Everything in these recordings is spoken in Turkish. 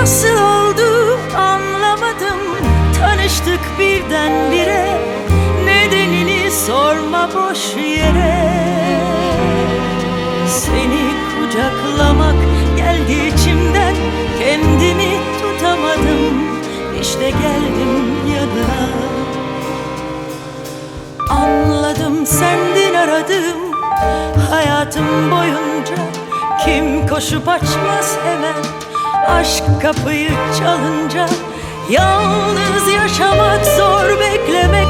Nasıl oldu anlamadım. Tanıştık birdenbire Nedenini sorma boş yere. Seni kucaklamak geldi içimden Kendimi tutamadım. İşte geldim yanına. Anladım sendin aradım Hayatım boyunca. Kim koşup açmaz hemen Aşk kapıyı çalınca Yalnız yaşamak zor Beklemek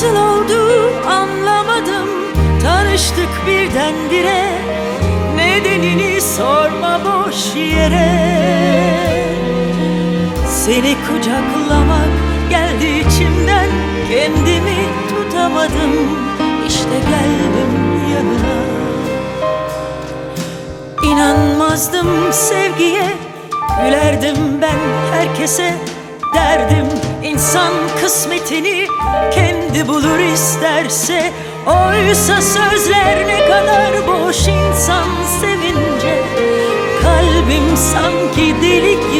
Nasıl oldu anlamadım. Tanıştık birdenbire. Nedenini sorma boş yere. Seni kucaklamak geldi içimden. Kendimi tutamadım. İşte geldim yanına. İnanmazdım sevgiye. Gülerdim ben herkese. Derdim insan kısmetini Kendi bulur isterse Oysa sözler ne kadar boş insan sevince Kalbim sanki deli gibi